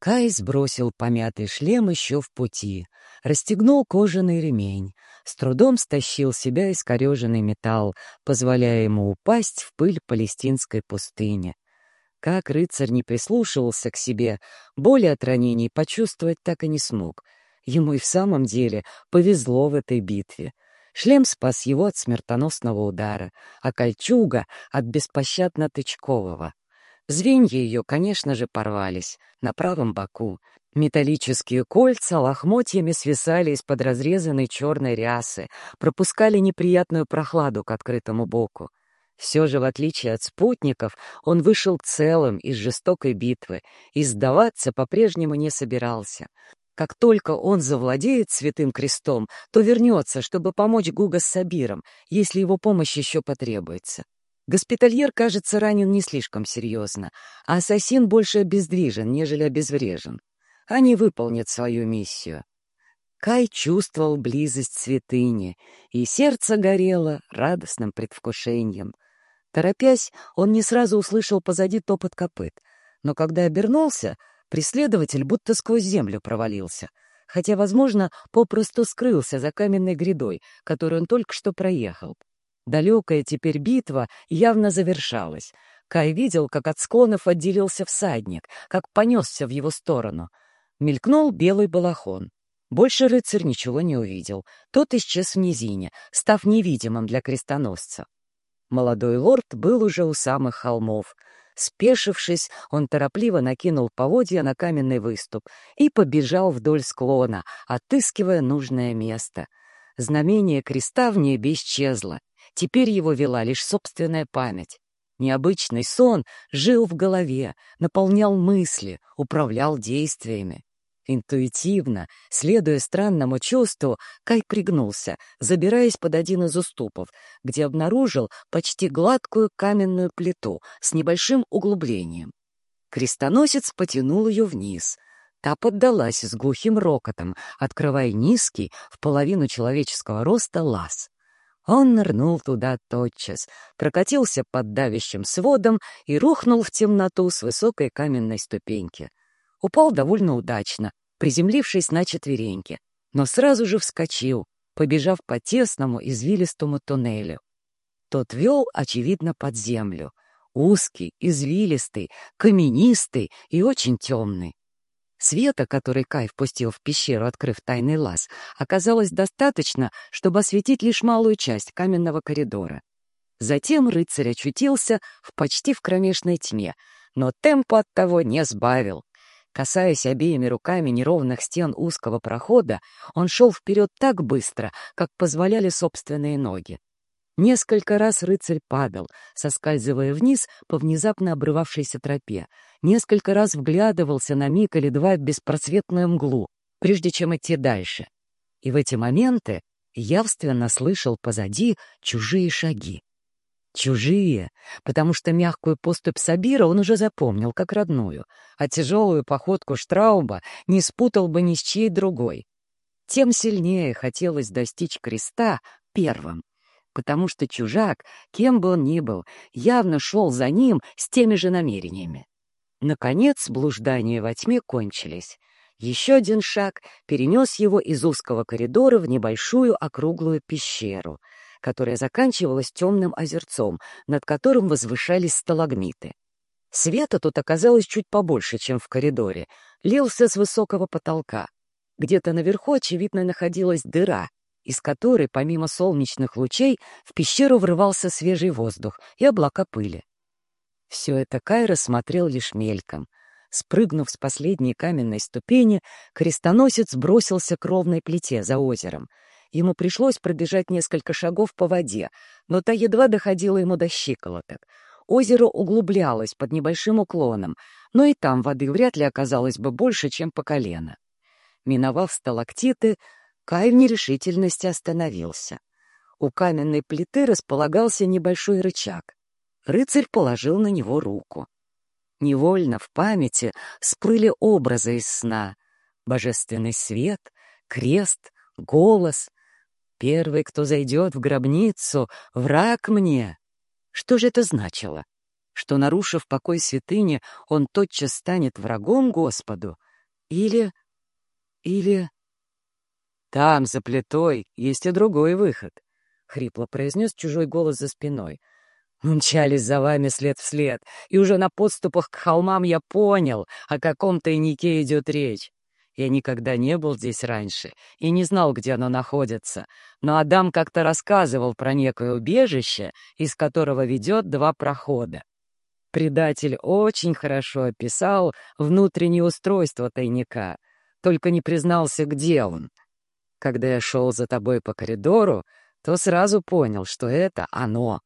Кай сбросил помятый шлем еще в пути, расстегнул кожаный ремень, с трудом стащил себя искореженный металл, позволяя ему упасть в пыль палестинской пустыни. Как рыцарь не прислушивался к себе, боли от ранений почувствовать так и не смог. Ему и в самом деле повезло в этой битве. Шлем спас его от смертоносного удара, а кольчуга — от беспощадно тычкового. Звенья ее, конечно же, порвались на правом боку. Металлические кольца лохмотьями свисали из-под разрезанной черной рясы, пропускали неприятную прохладу к открытому боку. Все же, в отличие от спутников, он вышел целым из жестокой битвы и сдаваться по-прежнему не собирался. Как только он завладеет Святым Крестом, то вернется, чтобы помочь Гуга с Сабиром, если его помощь еще потребуется. Госпитальер, кажется, ранен не слишком серьезно, а ассасин больше обездвижен, нежели обезврежен. Они выполнят свою миссию. Кай чувствовал близость святыни, и сердце горело радостным предвкушением. Торопясь, он не сразу услышал позади топот копыт, но когда обернулся, преследователь будто сквозь землю провалился, хотя, возможно, попросту скрылся за каменной грядой, которую он только что проехал. Далекая теперь битва явно завершалась. Кай видел, как от склонов отделился всадник, как понесся в его сторону. Мелькнул белый балахон. Больше рыцарь ничего не увидел. Тот исчез в низине, став невидимым для крестоносца. Молодой лорд был уже у самых холмов. Спешившись, он торопливо накинул поводья на каменный выступ и побежал вдоль склона, отыскивая нужное место. Знамение креста в небе исчезло. Теперь его вела лишь собственная память. Необычный сон жил в голове, наполнял мысли, управлял действиями. Интуитивно, следуя странному чувству, Кай пригнулся, забираясь под один из уступов, где обнаружил почти гладкую каменную плиту с небольшим углублением. Крестоносец потянул ее вниз. Та поддалась с глухим рокотом, открывая низкий, в половину человеческого роста, лаз. Он нырнул туда тотчас, прокатился под давящим сводом и рухнул в темноту с высокой каменной ступеньки. Упал довольно удачно, приземлившись на четвереньки, но сразу же вскочил, побежав по тесному извилистому туннелю. Тот вел, очевидно, под землю. Узкий, извилистый, каменистый и очень темный. Света, который Кай впустил в пещеру, открыв тайный лаз, оказалось достаточно, чтобы осветить лишь малую часть каменного коридора. Затем рыцарь очутился в почти в кромешной тьме, но темпу от того не сбавил. Касаясь обеими руками неровных стен узкого прохода, он шел вперед так быстро, как позволяли собственные ноги. Несколько раз рыцарь падал, соскальзывая вниз по внезапно обрывавшейся тропе. Несколько раз вглядывался на миг или два в беспросветную мглу, прежде чем идти дальше. И в эти моменты явственно слышал позади чужие шаги. Чужие, потому что мягкую поступь Сабира он уже запомнил как родную, а тяжелую походку Штрауба не спутал бы ни с чьей другой. Тем сильнее хотелось достичь креста первым потому что чужак, кем бы он ни был, явно шел за ним с теми же намерениями. Наконец, блуждания во тьме кончились. Еще один шаг перенес его из узкого коридора в небольшую округлую пещеру, которая заканчивалась темным озерцом, над которым возвышались сталагмиты. Света тут оказалось чуть побольше, чем в коридоре, лился с высокого потолка. Где-то наверху, очевидно, находилась дыра, из которой, помимо солнечных лучей, в пещеру врывался свежий воздух и облака пыли. Все это Кайра смотрел лишь мельком. Спрыгнув с последней каменной ступени, крестоносец бросился к ровной плите за озером. Ему пришлось пробежать несколько шагов по воде, но та едва доходила ему до щиколоток. Озеро углублялось под небольшим уклоном, но и там воды вряд ли оказалось бы больше, чем по колено. Миновав сталактиты, Кай в нерешительности остановился. У каменной плиты располагался небольшой рычаг. Рыцарь положил на него руку. Невольно в памяти всплыли образы из сна. Божественный свет, крест, голос. Первый, кто зайдет в гробницу, враг мне. Что же это значило? Что, нарушив покой святыни, он тотчас станет врагом Господу — Или... или... «Там, за плитой, есть и другой выход», — хрипло произнес чужой голос за спиной. Мчались за вами след в след, и уже на подступах к холмам я понял, о каком тайнике идет речь. Я никогда не был здесь раньше и не знал, где оно находится, но Адам как-то рассказывал про некое убежище, из которого ведет два прохода. Предатель очень хорошо описал внутреннее устройство тайника, только не признался, где он. Когда я шел за тобой по коридору, то сразу понял, что это оно.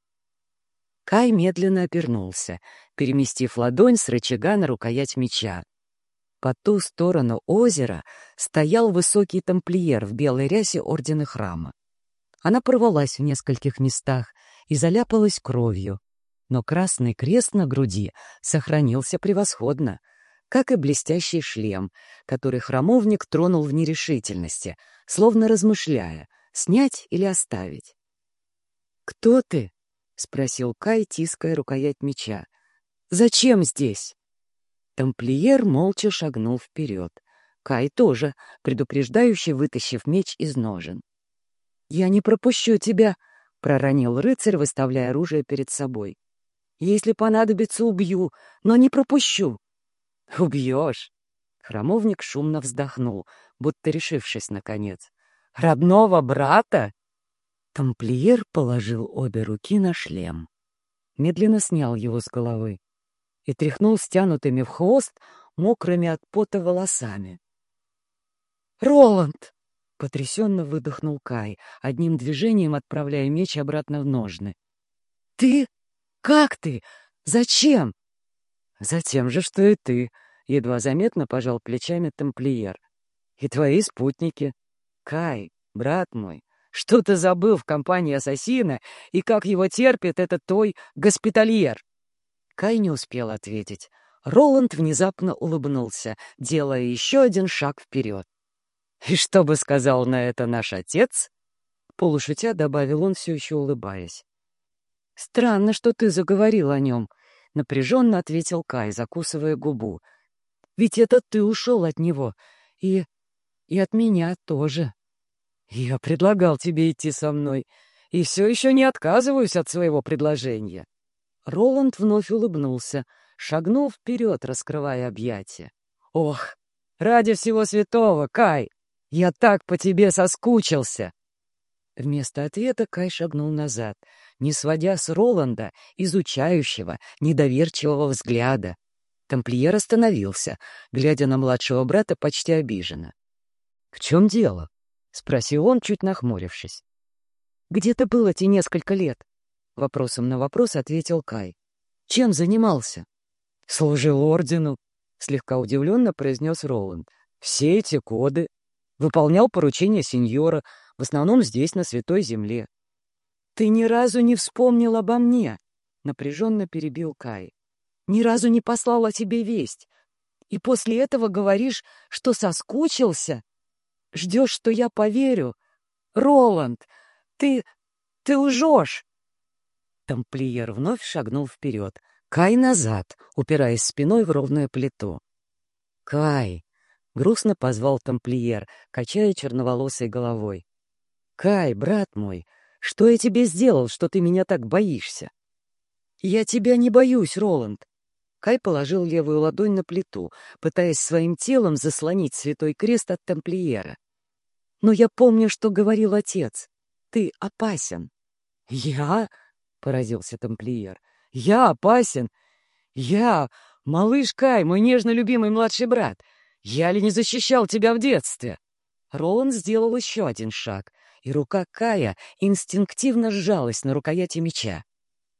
Кай медленно обернулся, переместив ладонь с рычага на рукоять меча. По ту сторону озера стоял высокий тамплиер в белой рясе ордена храма. Она порвалась в нескольких местах и заляпалась кровью, но красный крест на груди сохранился превосходно, как и блестящий шлем, который храмовник тронул в нерешительности, словно размышляя, снять или оставить. «Кто ты?» — спросил Кай, тиская рукоять меча. «Зачем здесь?» Тамплиер молча шагнул вперед. Кай тоже, предупреждающе вытащив меч из ножен. «Я не пропущу тебя!» — проронил рыцарь, выставляя оружие перед собой. «Если понадобится, убью, но не пропущу!» «Убьешь!» Храмовник шумно вздохнул, будто решившись наконец. «Родного брата?» Тамплиер положил обе руки на шлем. Медленно снял его с головы и тряхнул стянутыми в хвост мокрыми от пота волосами. «Роланд!» — потрясенно выдохнул Кай, одним движением отправляя меч обратно в ножны. «Ты? Как ты? Зачем?» «Затем же, что и ты», — едва заметно пожал плечами тамплиер. «И твои спутники. Кай, брат мой, что ты забыл в компании ассасина и как его терпит этот твой госпитальер?» Кай не успел ответить. Роланд внезапно улыбнулся, делая еще один шаг вперед. «И что бы сказал на это наш отец?» Полушутя добавил он, все еще улыбаясь. «Странно, что ты заговорил о нем», — напряженно ответил Кай, закусывая губу. «Ведь это ты ушел от него. И... и от меня тоже». «Я предлагал тебе идти со мной, и все еще не отказываюсь от своего предложения». Роланд вновь улыбнулся, шагнул вперед, раскрывая объятия. «Ох, ради всего святого, Кай! Я так по тебе соскучился!» Вместо ответа Кай шагнул назад, не сводя с Роланда изучающего, недоверчивого взгляда. Тамплиер остановился, глядя на младшего брата почти обиженно. «В чем дело?» — спросил он, чуть нахмурившись. «Где ты был эти несколько лет?» — вопросом на вопрос ответил Кай. «Чем занимался?» «Служил ордену», — слегка удивленно произнес Роланд. «Все эти годы. Выполнял поручения сеньора, в основном здесь, на Святой Земле». «Ты ни разу не вспомнил обо мне», — напряженно перебил Кай. «Ни разу не послал о тебе весть. И после этого говоришь, что соскучился?» Ждешь, что я поверю? Роланд, ты... ты лжешь!» Тамплиер вновь шагнул вперед, Кай назад, упираясь спиной в ровную плиту. «Кай!» — грустно позвал тамплиер, качая черноволосой головой. «Кай, брат мой, что я тебе сделал, что ты меня так боишься?» «Я тебя не боюсь, Роланд!» Кай положил левую ладонь на плиту, пытаясь своим телом заслонить святой крест от тамплиера. Но я помню, что говорил отец. Ты опасен. Я? Поразился тамплиер. Я опасен? Я, малыш Кай, мой нежно любимый младший брат. Я ли не защищал тебя в детстве? Роланд сделал еще один шаг, и рука Кая инстинктивно сжалась на рукояти меча.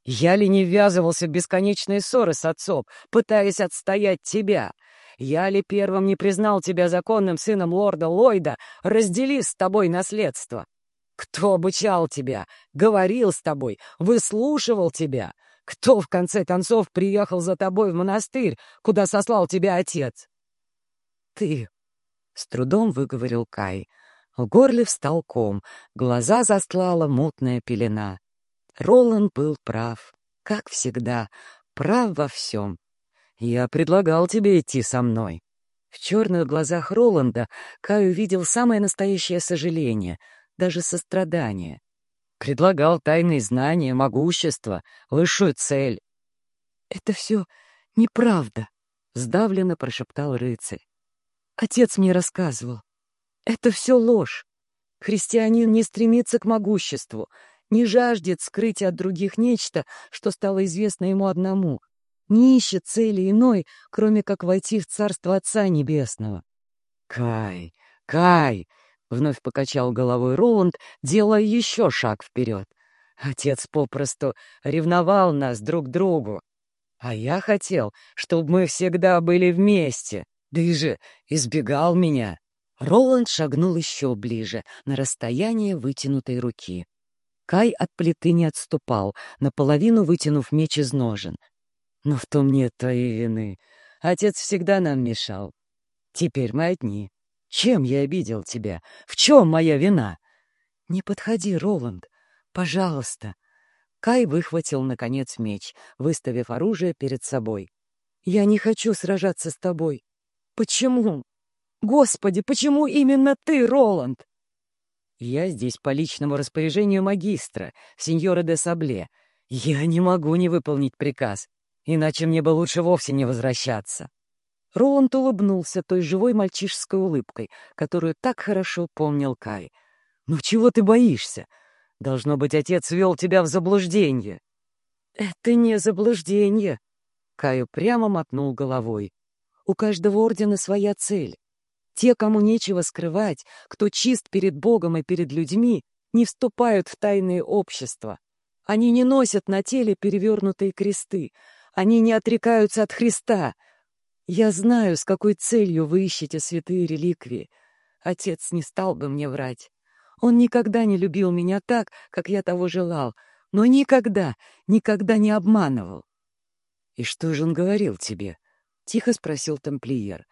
Я ли не ввязывался в бесконечные ссоры с отцом, пытаясь отстоять тебя? Я ли первым не признал тебя законным сыном лорда Ллойда, раздели с тобой наследство? Кто обучал тебя, говорил с тобой, выслушивал тебя? Кто, в конце концов, приехал за тобой в монастырь, куда сослал тебя отец? Ты, — с трудом выговорил Кай. В горле встал ком, глаза застлала мутная пелена. Роланд был прав, как всегда, прав во всем. Я предлагал тебе идти со мной. В черных глазах Роланда Кай увидел самое настоящее сожаление, даже сострадание. Предлагал тайные знания, могущество, высшую цель. «Это все неправда», — сдавленно прошептал рыцарь. «Отец мне рассказывал. Это все ложь. Христианин не стремится к могуществу, не жаждет скрыть от других нечто, что стало известно ему одному, не ищет цели иной, кроме как войти в Царство Отца Небесного. «Кай, Кай!» — вновь покачал головой Роланд, делая еще шаг вперед. Отец попросту ревновал нас друг другу. А я хотел, чтобы мы всегда были вместе. Да же избегал меня. Роланд шагнул еще ближе, на расстояние вытянутой руки. Кай от плиты не отступал, наполовину вытянув меч из ножен. Но в том нет твоей вины. Отец всегда нам мешал. Теперь мы одни. Чем я обидел тебя? В чем моя вина? Не подходи, Роланд. Пожалуйста. Кай выхватил, наконец, меч, выставив оружие перед собой. Я не хочу сражаться с тобой. Почему? Господи, почему именно ты, Роланд? Я здесь по личному распоряжению магистра, сеньора де Сабле. Я не могу не выполнить приказ. Иначе мне бы лучше вовсе не возвращаться. Роланд улыбнулся той живой мальчишеской улыбкой, которую так хорошо помнил Кай. «Ну чего ты боишься? Должно быть, отец вел тебя в заблуждение». «Это не заблуждение», — Каю прямо мотнул головой. «У каждого ордена своя цель. Те, кому нечего скрывать, кто чист перед Богом и перед людьми, не вступают в тайные общества. Они не носят на теле перевернутые кресты, они не отрекаются от Христа. Я знаю, с какой целью вы ищете святые реликвии. Отец не стал бы мне врать. Он никогда не любил меня так, как я того желал, но никогда, никогда не обманывал. — И что же он говорил тебе? — тихо спросил тамплиер. —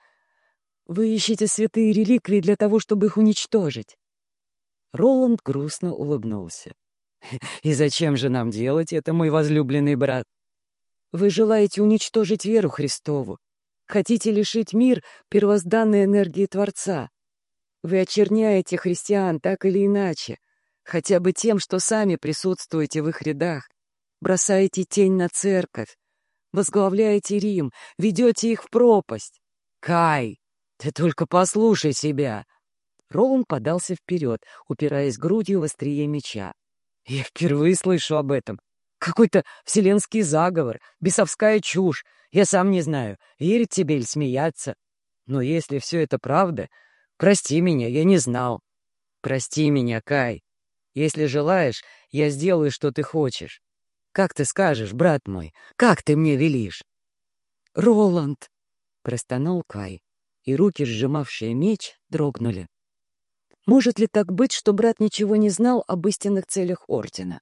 Вы ищете святые реликвии для того, чтобы их уничтожить. Роланд грустно улыбнулся. — И зачем же нам делать это, мой возлюбленный брат? Вы желаете уничтожить веру Христову, хотите лишить мир первозданной энергии Творца. Вы очерняете христиан так или иначе, хотя бы тем, что сами присутствуете в их рядах, бросаете тень на церковь, возглавляете Рим, ведете их в пропасть. Кай, ты только послушай себя. Роун подался вперед, упираясь грудью в острие меча. Я впервые слышу об этом. Какой-то вселенский заговор, бесовская чушь. Я сам не знаю, верить тебе или смеяться. Но если все это правда, прости меня, я не знал. Прости меня, Кай. Если желаешь, я сделаю, что ты хочешь. Как ты скажешь, брат мой, как ты мне велишь? Роланд, — простонал Кай, и руки, сжимавшие меч, дрогнули. Может ли так быть, что брат ничего не знал об истинных целях Ордена?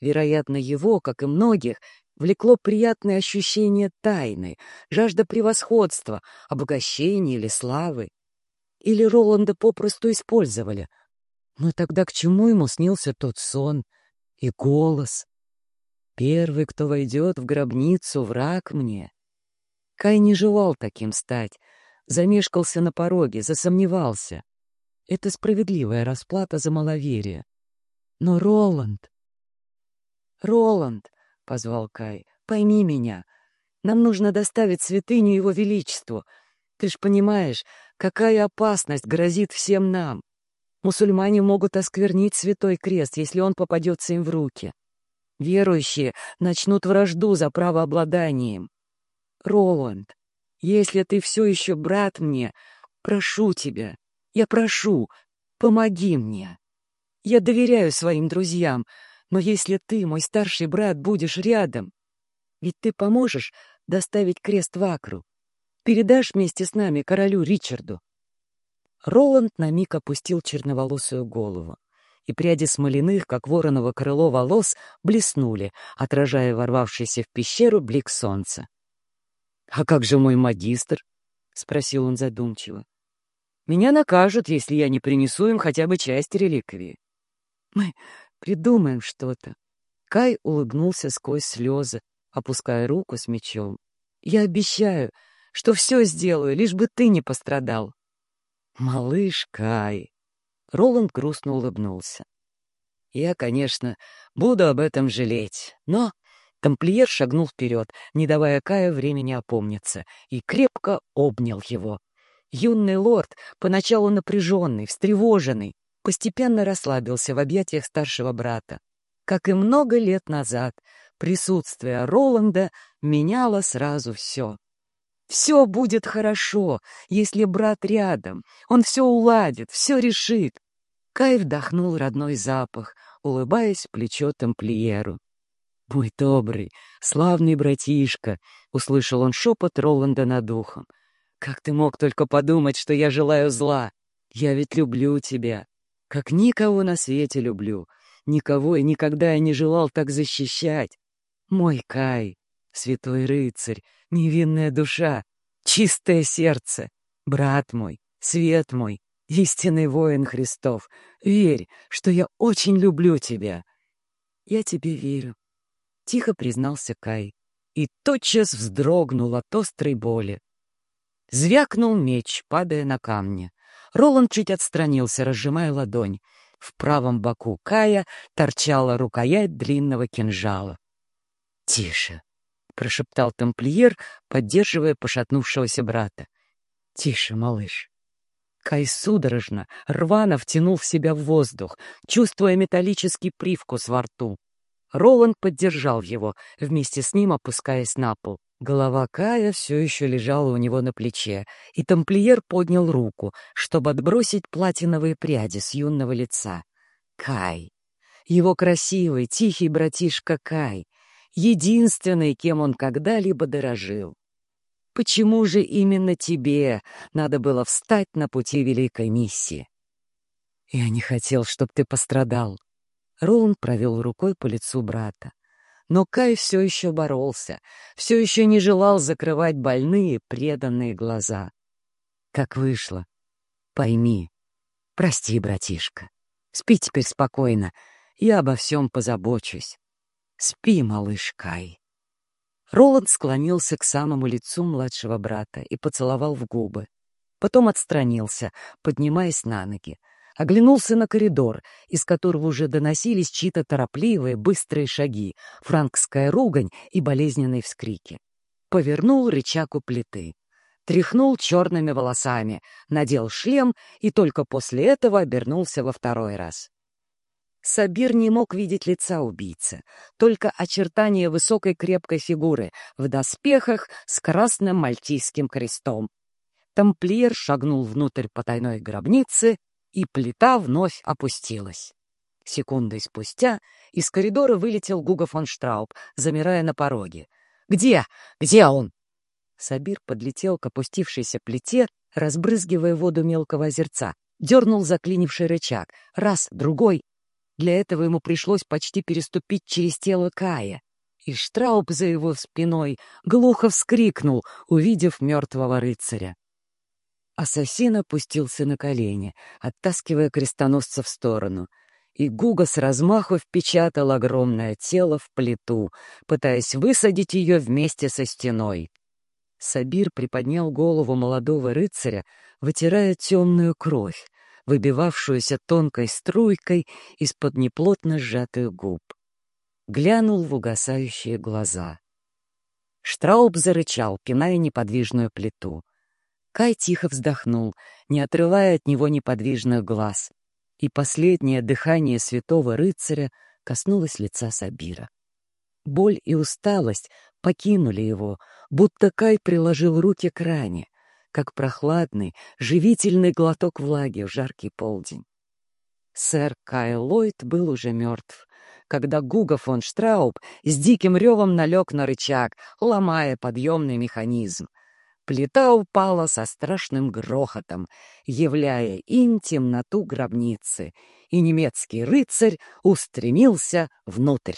Вероятно, его, как и многих, влекло приятное ощущение тайны, жажда превосходства, обогащения или славы. Или Роланда попросту использовали. Но тогда к чему ему снился тот сон и голос? Первый, кто войдет в гробницу, враг мне. Кай не желал таким стать, замешкался на пороге, засомневался. Это справедливая расплата за маловерие. Но Роланд... «Роланд!» — позвал Кай. «Пойми меня. Нам нужно доставить святыню Его Величеству. Ты ж понимаешь, какая опасность грозит всем нам. Мусульмане могут осквернить Святой Крест, если он попадется им в руки. Верующие начнут вражду за правообладанием. Роланд, если ты все еще брат мне, прошу тебя, я прошу, помоги мне. Я доверяю своим друзьям, но если ты, мой старший брат, будешь рядом, ведь ты поможешь доставить крест в Акру, передашь вместе с нами королю Ричарду. Роланд на миг опустил черноволосую голову, и пряди смоляных, как вороново крыло волос, блеснули, отражая ворвавшийся в пещеру блик солнца. — А как же мой магистр? — спросил он задумчиво. — Меня накажут, если я не принесу им хотя бы часть реликвии. — Мы Придумаем что-то. Кай улыбнулся сквозь слезы, опуская руку с мечом. Я обещаю, что все сделаю, лишь бы ты не пострадал. Малыш Кай. Роланд грустно улыбнулся. Я, конечно, буду об этом жалеть, но... Тамплиер шагнул вперед, не давая Каю времени опомниться, и крепко обнял его. Юный лорд, поначалу напряженный, встревоженный, постепенно расслабился в объятиях старшего брата. Как и много лет назад, присутствие Роланда меняло сразу все. Все будет хорошо, если брат рядом. Он все уладит, все решит. Кай вдохнул родной запах, улыбаясь плечо тамплиеру. «Мой добрый, славный братишка!» — услышал он шепот Роланда над ухом. «Как ты мог только подумать, что я желаю зла? Я ведь люблю тебя, как никого на свете люблю. Никого и никогда я не желал так защищать. Мой Кай, святой рыцарь, невинная душа, чистое сердце, брат мой, свет мой, истинный воин Христов, верь, что я очень люблю тебя. Я тебе верю, — тихо признался Кай и тотчас вздрогнул от острой боли. Звякнул меч, падая на камни. Роланд чуть отстранился, разжимая ладонь. В правом боку Кая торчала рукоять длинного кинжала. «Тише!» — прошептал тамплиер, поддерживая пошатнувшегося брата. «Тише, малыш!» Кай судорожно, рвано втянул в себя воздух, чувствуя металлический привкус во рту. Роланд поддержал его, вместе с ним опускаясь на пол. Голова Кая все еще лежала у него на плече, и тамплиер поднял руку, чтобы отбросить платиновые пряди с юного лица. Кай. Его красивый, тихий братишка Кай. Единственный, кем он когда-либо дорожил. Почему же именно тебе надо было встать на пути великой миссии? Я не хотел, чтобы ты пострадал. Роланд провел рукой по лицу брата. Но Кай все еще боролся, все еще не желал закрывать больные, преданные глаза. Как вышло. Пойми. Прости, братишка. Спи теперь спокойно. Я обо всем позабочусь. Спи, малыш Кай. Роланд склонился к самому лицу младшего брата и поцеловал в губы. Потом отстранился, поднимаясь на ноги оглянулся на коридор, из которого уже доносились чьи-то торопливые, быстрые шаги, франкская ругань и болезненные вскрики. Повернул рычаг у плиты. Тряхнул черными волосами, надел шлем и только после этого обернулся во второй раз. Сабир не мог видеть лица убийцы, только очертания высокой крепкой фигуры в доспехах с красным мальтийским крестом. Тамплиер шагнул внутрь потайной гробницы и плита вновь опустилась. Секундой спустя из коридора вылетел Гуга фон Штрауб, замирая на пороге. «Где? Где он?» Сабир подлетел к опустившейся плите, разбрызгивая воду мелкого озерца, дернул заклинивший рычаг. Раз, другой. Для этого ему пришлось почти переступить через тело Кая. И Штрауб за его спиной глухо вскрикнул, увидев мертвого рыцаря. Ассасин опустился на колени, оттаскивая крестоносца в сторону, и Гуга с размаху впечатал огромное тело в плиту, пытаясь высадить ее вместе со стеной. Сабир приподнял голову молодого рыцаря, вытирая темную кровь, выбивавшуюся тонкой струйкой из-под неплотно сжатых губ. Глянул в угасающие глаза. Штрауб зарычал, пиная неподвижную плиту — Кай тихо вздохнул, не отрывая от него неподвижных глаз, и последнее дыхание святого рыцаря коснулось лица Сабира. Боль и усталость покинули его, будто Кай приложил руки к ране, как прохладный, живительный глоток влаги в жаркий полдень. Сэр Кай Ллойд был уже мертв, когда Гуга фон Штрауб с диким ревом налег на рычаг, ломая подъемный механизм — Плита упала со страшным грохотом, являя им темноту гробницы, и немецкий рыцарь устремился внутрь.